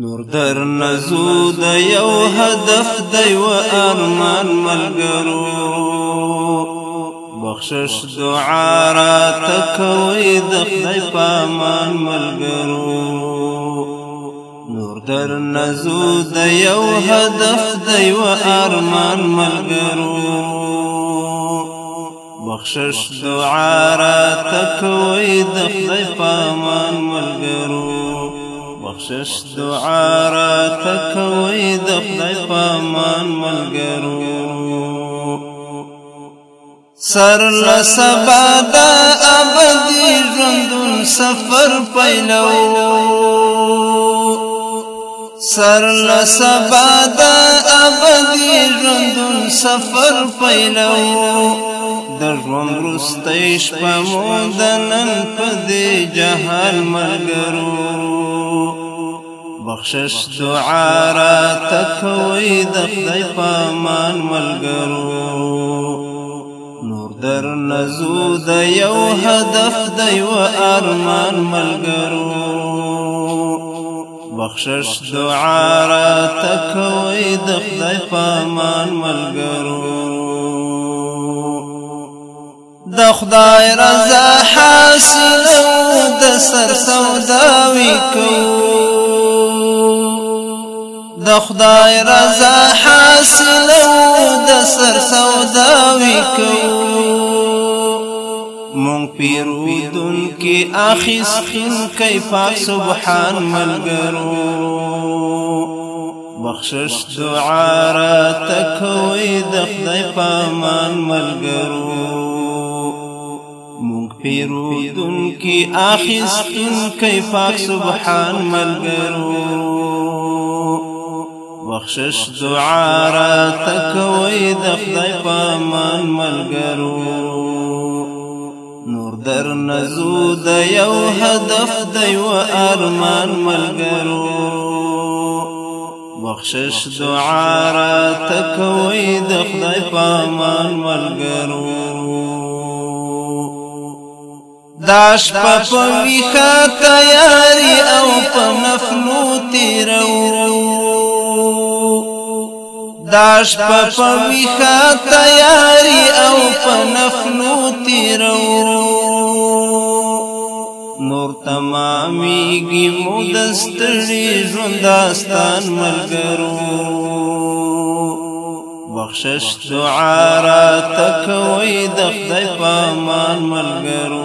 نور در نزو د یو هدف دی و ارمان ملګرو. بخشش دعا را تکوي د خدای پامان ملګرو. نور در نزو د یو هدف دی و ارمان ملګرو. بخشش دعا را تکوي د خدای پامان ملګرو. بخشش دعا را تکوي د خدای پامان ملګرو. سر لسبا د ابدي ژوندون سفر پیلو. سر لسبا د ابدي ژوندون سفر پیلو. د ژوند رستې شپه مو د نن په دې جهان ملګرو بخشش دعا را تکوي د خدای ملګرو نور در نزو د یو هدف د یو ارمان بخشش دعا را تکوي د خدای پامان ملګرو د خدای رضا حاصل د سر سوداوي کو د خدای رضا حاصل د سر سوداوي کو مونږ پیرودن کې اخیستن کې پاک سبحان ملګرو. بخشش دعا را تکوي د خدای پامان ملګرو. پیرودن کی کی پاک سبحان ملګرو. بخشش دعا را تکوي د خدای پامان ملګرو نور در نزو یو هدف د یو ارمان ملګرو بخشش دعا را تکوي د خدای پامان ملګرو داش په ویخه تیاری أو په نفلو تیرو. داش په ویخه تیاری او په نفلو تیرو نور تماميږي مودستړي ژونداستان ملګرو. بخشش دعا را تکوي د خدای پامان ملګرو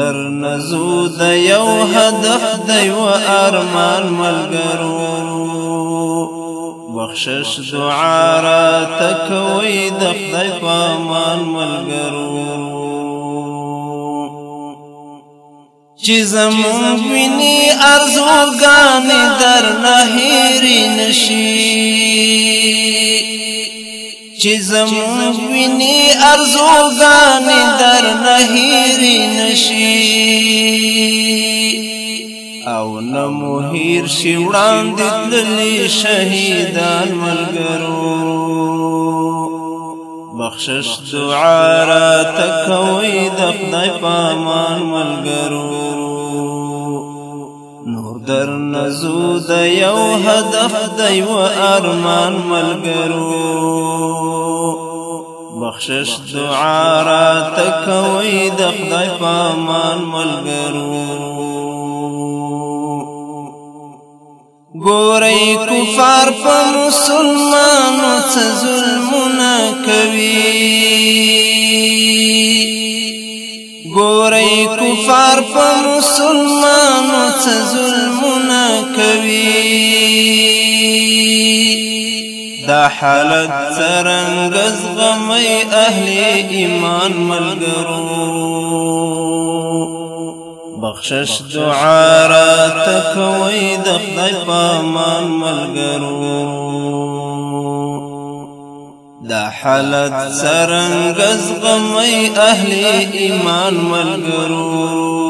در نزو د یو هدف د یو ارمان ملګرو. بخشش دعا را تکوي د خدای پامان ملګرو. چې زمون ویني ارزوګان در نهيري نشي چې زمون ویني ارزوګان در نهيري نشي او نمو هیر شي وړاندې تللي شهیدان ملګرو. بخشش دعا را تکوي د خدای پامان ملګرو در نزو د یو هدف د یو ارمان ملګرو. بخشش دعا را تکوي د خدای پامان ملګرو. ګورئ کفار په مسلمانو څه ظلمونه کوي. ګورئ کفار په مسلمانو څه ظلمونه کوي. دا حالت څرنګ زغمي أهل ایمان ملګرو. بخشش دعا را تکوي د خدای پامان ملګرو. دا حالت سرنګ زغمي أهل ایمان ملګرو.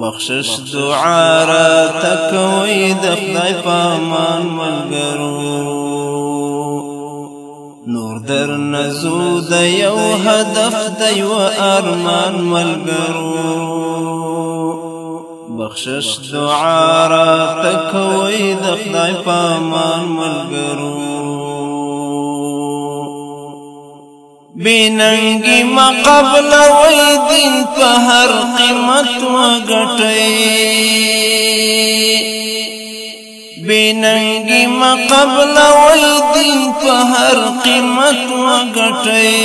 بخشش دعا را تکوي د خدای پامان ملګرو نور در نزو د یو هدف د یو ارمان ملګرو بخشش دعا را تکوي د خدای پامان ملګرو بیننګي ما قبل وې دین په هر قیمت وګټي بیننګي ما قبل وې دین په هر قیمت وګټي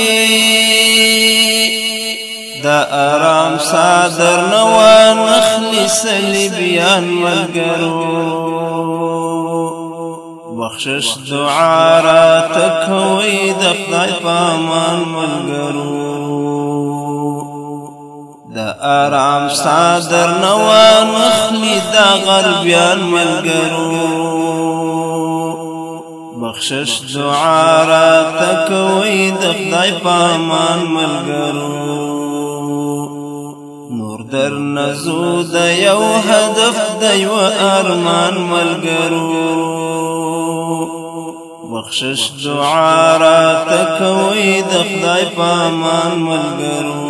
دا آرام صادر نوان نخلی سلیبیان ملګرو بخشش دعا را تکوي د خدای پامان ملګرو دا آرام صادر نوان نخلی دا غربیان ملګرو. بخشش دعا را تکوي د خدای پامان ملګرو. در نزو د یو هدف د یو ارمان ملګرو. بخشش دعا را تکوي د خدای پامان ملګرو.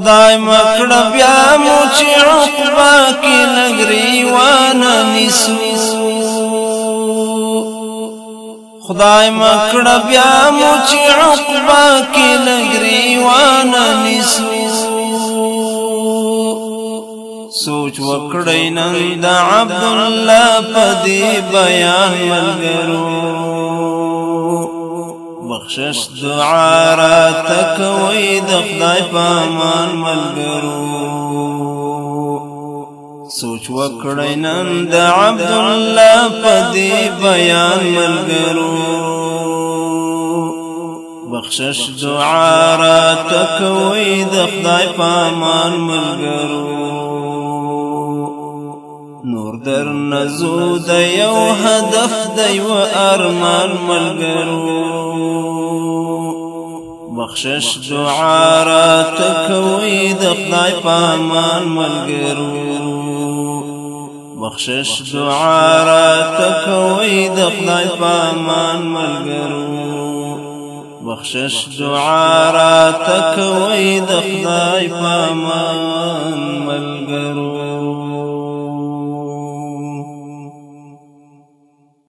خدای مکړه بیا مو چې عقبا کې لګري وانه نسو خدای مکړه بیا مو چې عقبا کې لګري وانه نسو سوچ وکړی نن د عبد الله پدی بیان ملګرو بخشش دعا را تکوي د خدای پامان ملګرو. سوچ وکړی نن د عبد الله پدی بیان ملګرو. بخشش دعا را تکوي د خدای پامان ملګرو. نور در نزو د یو هدف د یو ارمان ملګرو بخشش دعا را تکوي د خدای پامان ملګرو بخشش دعا را تکوي د خدای پامان ملګرو بخشش دعا را تکوي د خدای ملګرو